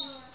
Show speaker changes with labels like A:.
A: Yeah.